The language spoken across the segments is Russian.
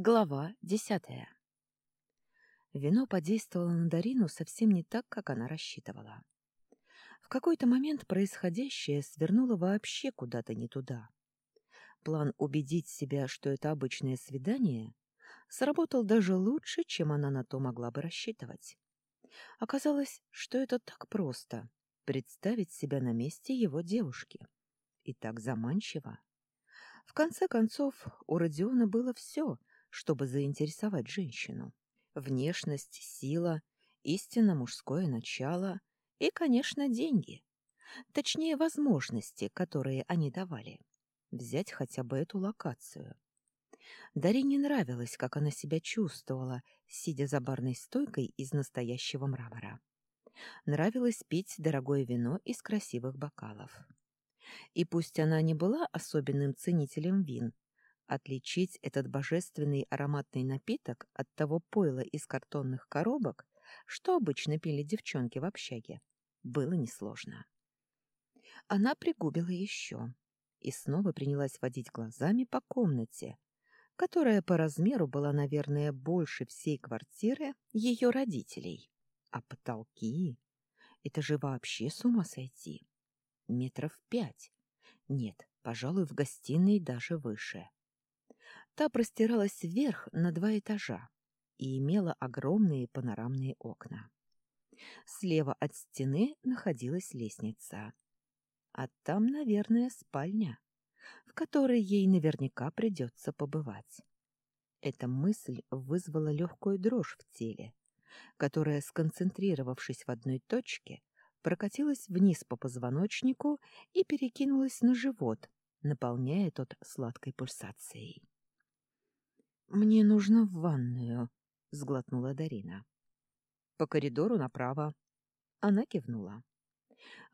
Глава десятая. Вино подействовало на Дарину совсем не так, как она рассчитывала. В какой-то момент происходящее свернуло вообще куда-то не туда. План убедить себя, что это обычное свидание, сработал даже лучше, чем она на то могла бы рассчитывать. Оказалось, что это так просто — представить себя на месте его девушки. И так заманчиво. В конце концов, у Родиона было все — чтобы заинтересовать женщину. Внешность, сила, истинно мужское начало и, конечно, деньги. Точнее, возможности, которые они давали. Взять хотя бы эту локацию. Дарине нравилось, как она себя чувствовала, сидя за барной стойкой из настоящего мрамора. Нравилось пить дорогое вино из красивых бокалов. И пусть она не была особенным ценителем вин, Отличить этот божественный ароматный напиток от того пойла из картонных коробок, что обычно пили девчонки в общаге, было несложно. Она пригубила еще и снова принялась водить глазами по комнате, которая по размеру была, наверное, больше всей квартиры ее родителей. А потолки — это же вообще с ума сойти. Метров пять. Нет, пожалуй, в гостиной даже выше. Та простиралась вверх на два этажа и имела огромные панорамные окна. Слева от стены находилась лестница. А там, наверное, спальня, в которой ей наверняка придется побывать. Эта мысль вызвала легкую дрожь в теле, которая, сконцентрировавшись в одной точке, прокатилась вниз по позвоночнику и перекинулась на живот, наполняя тот сладкой пульсацией. «Мне нужно в ванную», — сглотнула Дарина. «По коридору направо». Она кивнула.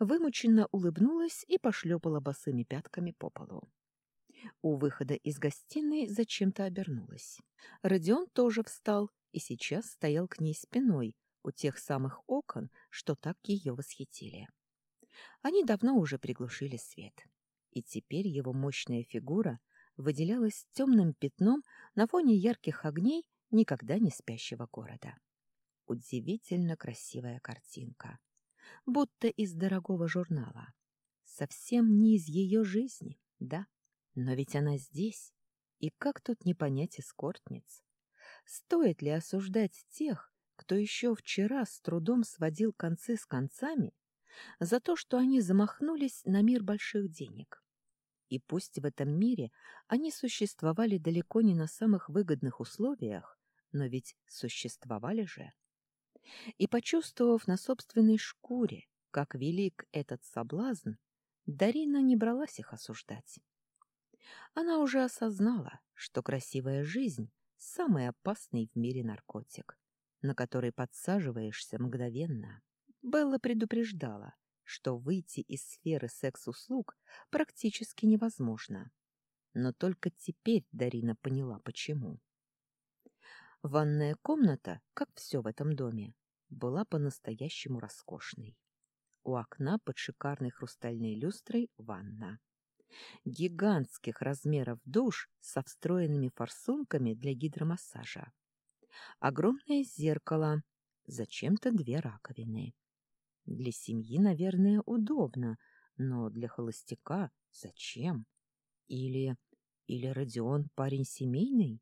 Вымученно улыбнулась и пошлепала босыми пятками по полу. У выхода из гостиной зачем-то обернулась. Родион тоже встал и сейчас стоял к ней спиной у тех самых окон, что так ее восхитили. Они давно уже приглушили свет, и теперь его мощная фигура выделялась темным пятном на фоне ярких огней никогда не спящего города. Удивительно красивая картинка, будто из дорогого журнала. Совсем не из ее жизни, да, но ведь она здесь, и как тут не понять эскортниц? Стоит ли осуждать тех, кто еще вчера с трудом сводил концы с концами, за то, что они замахнулись на мир больших денег? И пусть в этом мире они существовали далеко не на самых выгодных условиях, но ведь существовали же. И почувствовав на собственной шкуре, как велик этот соблазн, Дарина не бралась их осуждать. Она уже осознала, что красивая жизнь — самый опасный в мире наркотик, на который подсаживаешься мгновенно. Белла предупреждала, что выйти из сферы секс-услуг практически невозможно. Но только теперь Дарина поняла, почему. Ванная комната, как все в этом доме, была по-настоящему роскошной. У окна под шикарной хрустальной люстрой ванна. Гигантских размеров душ со встроенными форсунками для гидромассажа. Огромное зеркало, зачем-то две раковины. Для семьи, наверное, удобно, но для холостяка зачем? Или... или Родион парень семейный?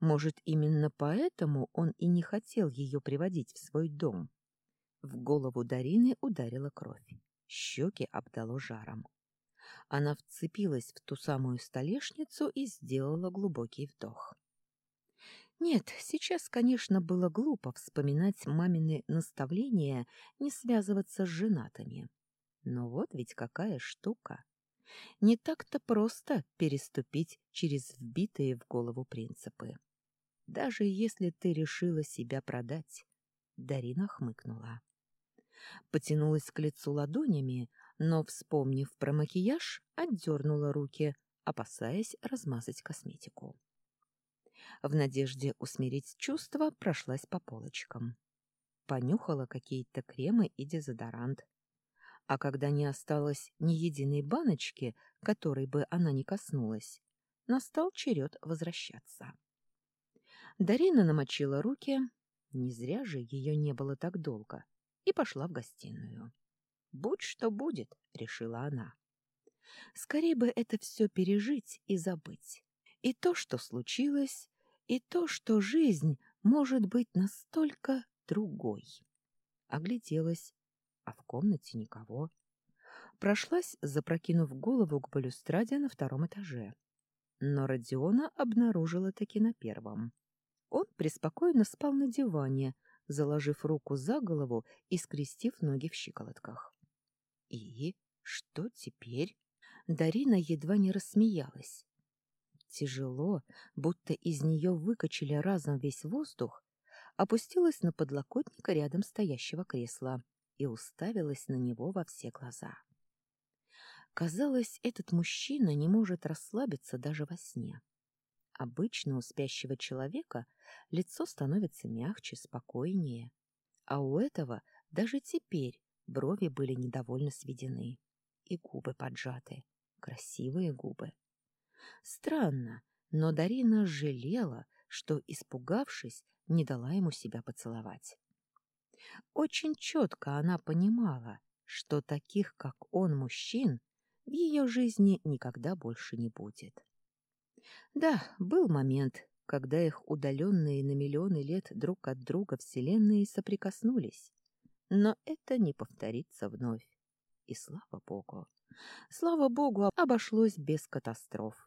Может, именно поэтому он и не хотел ее приводить в свой дом? В голову Дарины ударила кровь. Щеки обдало жаром. Она вцепилась в ту самую столешницу и сделала глубокий вдох. Нет, сейчас, конечно, было глупо вспоминать мамины наставления не связываться с женатыми. Но вот ведь какая штука. Не так-то просто переступить через вбитые в голову принципы. Даже если ты решила себя продать. Дарина хмыкнула. Потянулась к лицу ладонями, но, вспомнив про макияж, отдернула руки, опасаясь размазать косметику в надежде усмирить чувства, прошлась по полочкам. Понюхала какие-то кремы и дезодорант. А когда не осталось ни единой баночки, которой бы она не коснулась, настал черед возвращаться. Дарина намочила руки, не зря же ее не было так долго, и пошла в гостиную. «Будь что будет», — решила она. «Скорее бы это все пережить и забыть. И то, что случилось, и то, что жизнь может быть настолько другой». Огляделась, а в комнате никого. Прошлась, запрокинув голову к балюстраде на втором этаже. Но Родиона обнаружила таки на первом. Он преспокойно спал на диване, заложив руку за голову и скрестив ноги в щиколотках. И что теперь? Дарина едва не рассмеялась. Тяжело, будто из нее выкачали разом весь воздух, опустилась на подлокотник рядом стоящего кресла и уставилась на него во все глаза. Казалось, этот мужчина не может расслабиться даже во сне. Обычно у спящего человека лицо становится мягче, спокойнее, а у этого даже теперь брови были недовольно сведены и губы поджаты, красивые губы. Странно, но Дарина жалела, что, испугавшись, не дала ему себя поцеловать. Очень четко она понимала, что таких, как он, мужчин, в ее жизни никогда больше не будет. Да, был момент, когда их удаленные на миллионы лет друг от друга вселенные соприкоснулись. Но это не повторится вновь. И слава богу. Слава богу, обошлось без катастроф,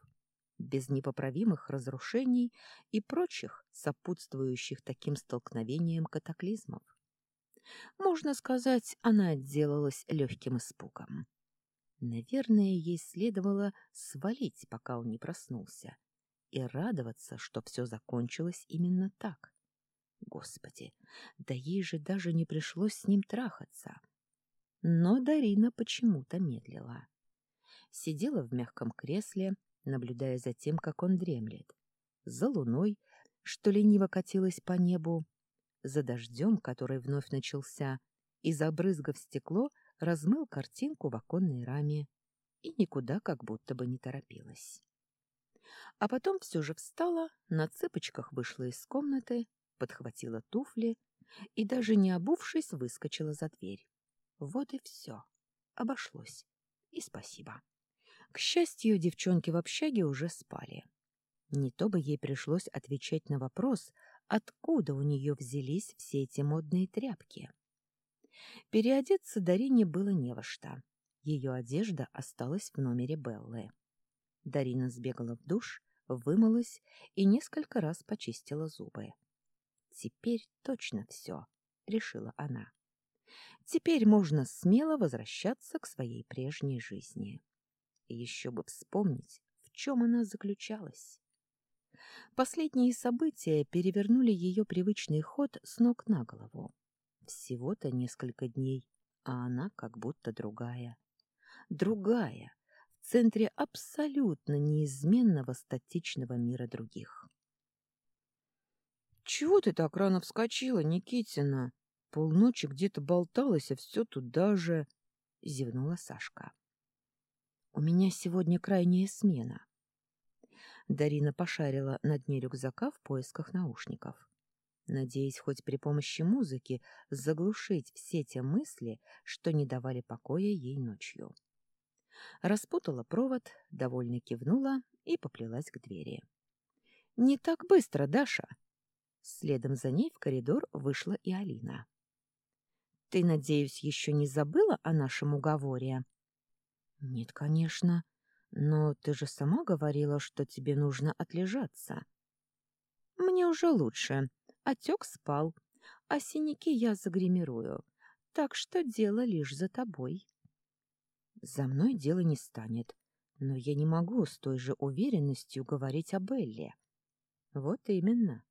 без непоправимых разрушений и прочих сопутствующих таким столкновениям катаклизмов. Можно сказать, она отделалась легким испугом. Наверное, ей следовало свалить, пока он не проснулся, и радоваться, что все закончилось именно так. Господи, да ей же даже не пришлось с ним трахаться. Но Дарина почему-то медлила. Сидела в мягком кресле, наблюдая за тем, как он дремлет, за луной, что лениво катилась по небу, за дождем, который вновь начался, и, забрызгав стекло, размыл картинку в оконной раме и никуда как будто бы не торопилась. А потом все же встала, на цыпочках вышла из комнаты, подхватила туфли и, даже не обувшись, выскочила за дверь. Вот и все. Обошлось. И спасибо. К счастью, девчонки в общаге уже спали. Не то бы ей пришлось отвечать на вопрос, откуда у нее взялись все эти модные тряпки. Переодеться Дарине было не во что. Ее одежда осталась в номере Беллы. Дарина сбегала в душ, вымылась и несколько раз почистила зубы. «Теперь точно все», — решила она. «Теперь можно смело возвращаться к своей прежней жизни. Еще бы вспомнить, в чем она заключалась». Последние события перевернули ее привычный ход с ног на голову. Всего-то несколько дней, а она как будто другая. Другая, в центре абсолютно неизменного статичного мира других. «Чего ты так рано вскочила, Никитина? Полночи где-то болталась, а все туда же...» — зевнула Сашка. «У меня сегодня крайняя смена». Дарина пошарила на дне рюкзака в поисках наушников надеясь хоть при помощи музыки заглушить все те мысли, что не давали покоя ей ночью. Распутала провод, довольно кивнула и поплелась к двери. «Не так быстро, Даша!» Следом за ней в коридор вышла и Алина. «Ты, надеюсь, еще не забыла о нашем уговоре?» «Нет, конечно. Но ты же сама говорила, что тебе нужно отлежаться». «Мне уже лучше. Отек спал, а синяки я загримирую, так что дело лишь за тобой. За мной дело не станет, но я не могу с той же уверенностью говорить о Белле. Вот именно.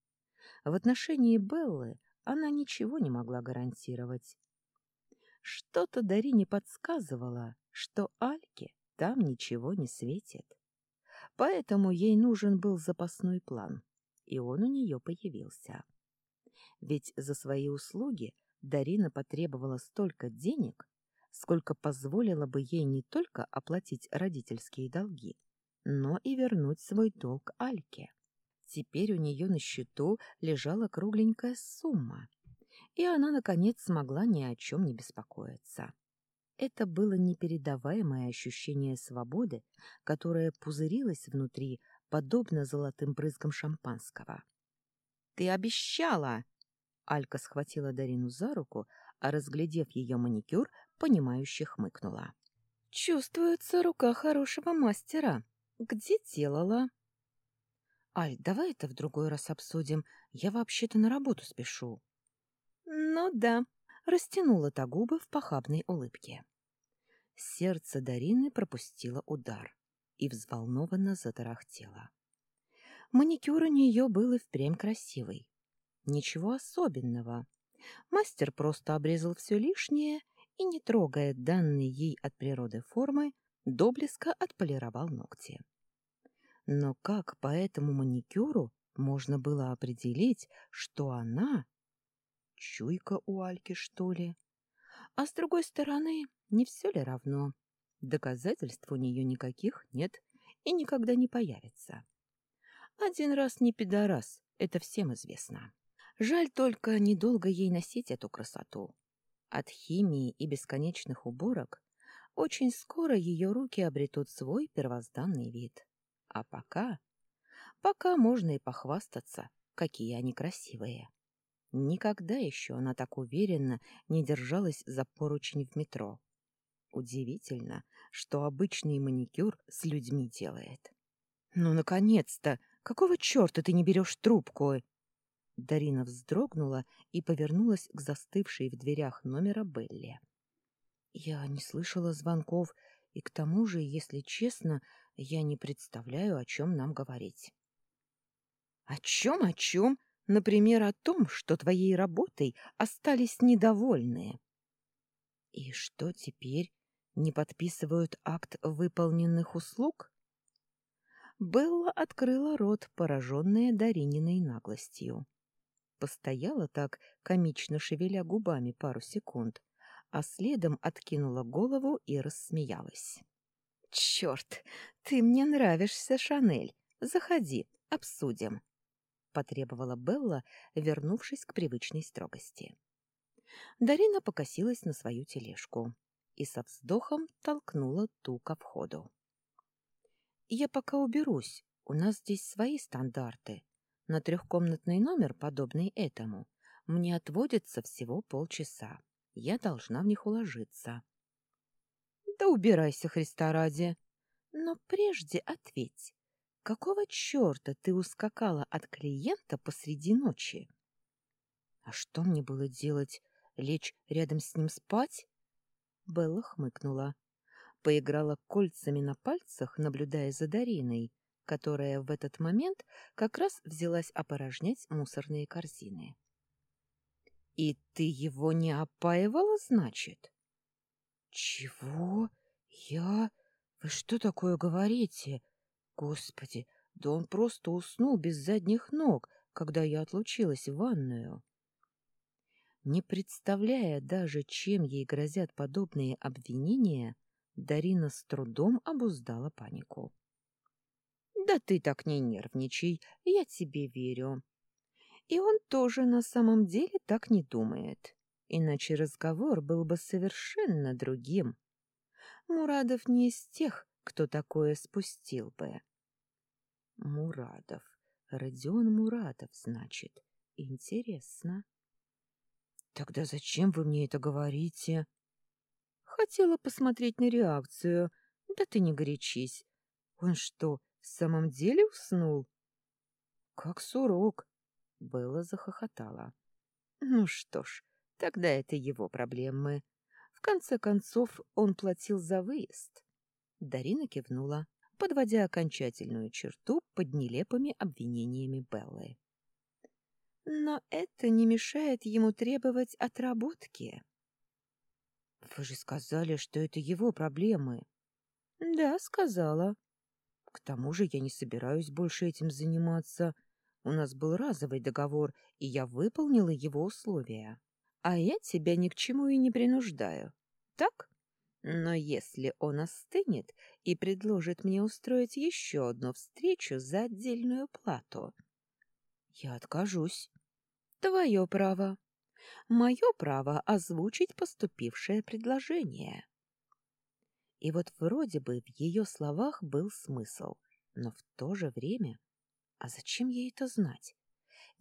В отношении Беллы она ничего не могла гарантировать. Что-то Дарине подсказывало, что Альке там ничего не светит. Поэтому ей нужен был запасной план, и он у нее появился ведь за свои услуги Дарина потребовала столько денег, сколько позволило бы ей не только оплатить родительские долги, но и вернуть свой долг Альке. Теперь у нее на счету лежала кругленькая сумма, и она, наконец, смогла ни о чем не беспокоиться. Это было непередаваемое ощущение свободы, которое пузырилось внутри, подобно золотым брызгам шампанского. «Ты обещала!» Алька схватила Дарину за руку, а, разглядев ее маникюр, понимающе хмыкнула. «Чувствуется рука хорошего мастера. Где делала?» «Аль, давай это в другой раз обсудим. Я вообще-то на работу спешу». «Ну да», — растянула та губы в похабной улыбке. Сердце Дарины пропустило удар и взволнованно затарахтело. Маникюр у нее был и впрямь красивый. Ничего особенного. Мастер просто обрезал все лишнее и, не трогая данные ей от природы формы, до блеска отполировал ногти. Но как по этому маникюру можно было определить, что она... Чуйка у Альки, что ли? А с другой стороны, не все ли равно? Доказательств у нее никаких нет и никогда не появится. Один раз не пидорас, это всем известно. Жаль только недолго ей носить эту красоту. От химии и бесконечных уборок очень скоро ее руки обретут свой первозданный вид. А пока... Пока можно и похвастаться, какие они красивые. Никогда еще она так уверенно не держалась за поручень в метро. Удивительно, что обычный маникюр с людьми делает. «Ну, наконец-то! Какого черта ты не берешь трубку?» Дарина вздрогнула и повернулась к застывшей в дверях номера Белли. «Я не слышала звонков, и к тому же, если честно, я не представляю, о чем нам говорить». «О чем, о чем? Например, о том, что твоей работой остались недовольные. И что теперь? Не подписывают акт выполненных услуг? Белла открыла рот, пораженная Дарининой наглостью. Постояла так, комично шевеля губами пару секунд, а следом откинула голову и рассмеялась. «Черт, ты мне нравишься, Шанель. Заходи, обсудим» потребовала Белла, вернувшись к привычной строгости. Дарина покосилась на свою тележку и со вздохом толкнула ту ко входу. «Я пока уберусь. У нас здесь свои стандарты. На трехкомнатный номер, подобный этому, мне отводится всего полчаса. Я должна в них уложиться». «Да убирайся, Христа ради!» «Но прежде ответь, Какого черта ты ускакала от клиента посреди ночи? А что мне было делать? Лечь рядом с ним спать? Белла хмыкнула. Поиграла кольцами на пальцах, наблюдая за Дариной, которая в этот момент как раз взялась опорожнять мусорные корзины. «И ты его не опаивала, значит?» «Чего? Я? Вы что такое говорите? Господи, да он просто уснул без задних ног, когда я отлучилась в ванную. Не представляя даже, чем ей грозят подобные обвинения, Дарина с трудом обуздала панику. «Да ты так не нервничай, я тебе верю». И он тоже на самом деле так не думает, иначе разговор был бы совершенно другим. Мурадов не из тех, кто такое спустил бы. Мурадов. Родион Мурадов, значит. Интересно. Тогда зачем вы мне это говорите? Хотела посмотреть на реакцию. Да ты не горячись. Он что, в самом деле уснул? Как сурок. Белла захохотала. Ну что ж, тогда это его проблемы. В конце концов, он платил за выезд. Дарина кивнула подводя окончательную черту под нелепыми обвинениями Беллы. Но это не мешает ему требовать отработки. Вы же сказали, что это его проблемы. Да, сказала. К тому же я не собираюсь больше этим заниматься. У нас был разовый договор, и я выполнила его условия. А я тебя ни к чему и не принуждаю. Так? Но если он остынет и предложит мне устроить еще одну встречу за отдельную плату, Я откажусь. Твое право. Мое право озвучить поступившее предложение. И вот вроде бы в ее словах был смысл, но в то же время... А зачем ей это знать?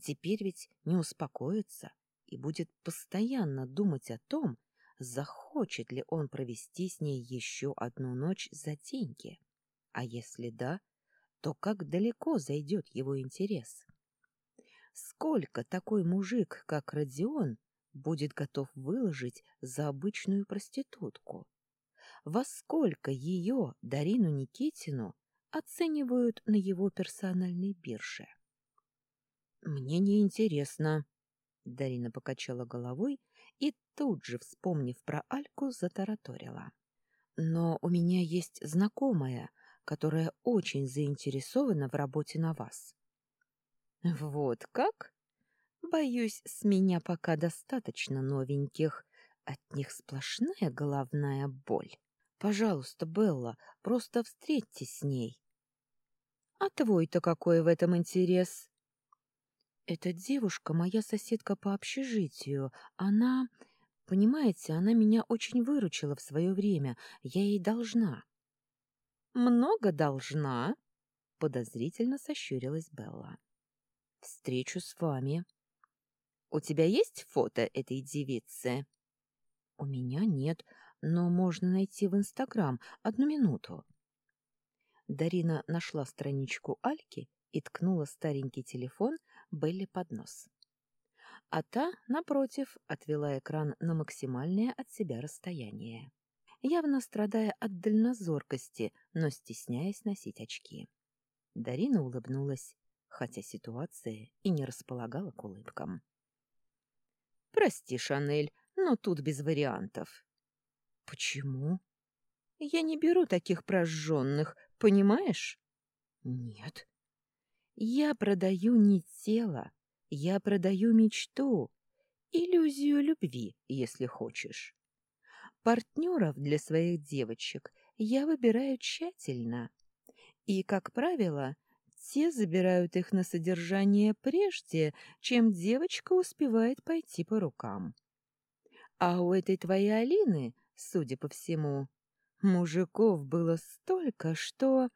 Теперь ведь не успокоится и будет постоянно думать о том, захочет ли он провести с ней еще одну ночь за деньги. А если да, то как далеко зайдет его интерес? Сколько такой мужик, как Родион, будет готов выложить за обычную проститутку? Во сколько ее, Дарину Никитину, оценивают на его персональной бирже? Мне не интересно. Дарина покачала головой и тут же, вспомнив про Альку, затараторила. Но у меня есть знакомая, которая очень заинтересована в работе на вас. Вот как? Боюсь, с меня пока достаточно новеньких. От них сплошная головная боль. Пожалуйста, Белла, просто встретьтесь с ней. А твой-то какой в этом интерес? Эта девушка моя соседка по общежитию. Она, понимаете, она меня очень выручила в свое время. Я ей должна. Много должна? Подозрительно сощурилась Белла. Встречу с вами. У тебя есть фото этой девицы? У меня нет, но можно найти в Инстаграм. Одну минуту. Дарина нашла страничку Альки и ткнула старенький телефон Белли под нос. А та, напротив, отвела экран на максимальное от себя расстояние, явно страдая от дальнозоркости, но стесняясь носить очки. Дарина улыбнулась, хотя ситуация и не располагала к улыбкам. «Прости, Шанель, но тут без вариантов». «Почему?» «Я не беру таких прожженных, понимаешь?» «Нет». «Я продаю не тело, я продаю мечту, иллюзию любви, если хочешь. Партнеров для своих девочек я выбираю тщательно. И, как правило, те забирают их на содержание прежде, чем девочка успевает пойти по рукам. А у этой твоей Алины, судя по всему, мужиков было столько, что...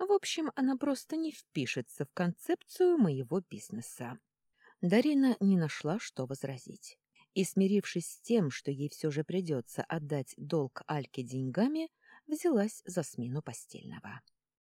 В общем, она просто не впишется в концепцию моего бизнеса. Дарина не нашла, что возразить. И, смирившись с тем, что ей все же придется отдать долг Альке деньгами, взялась за смену постельного.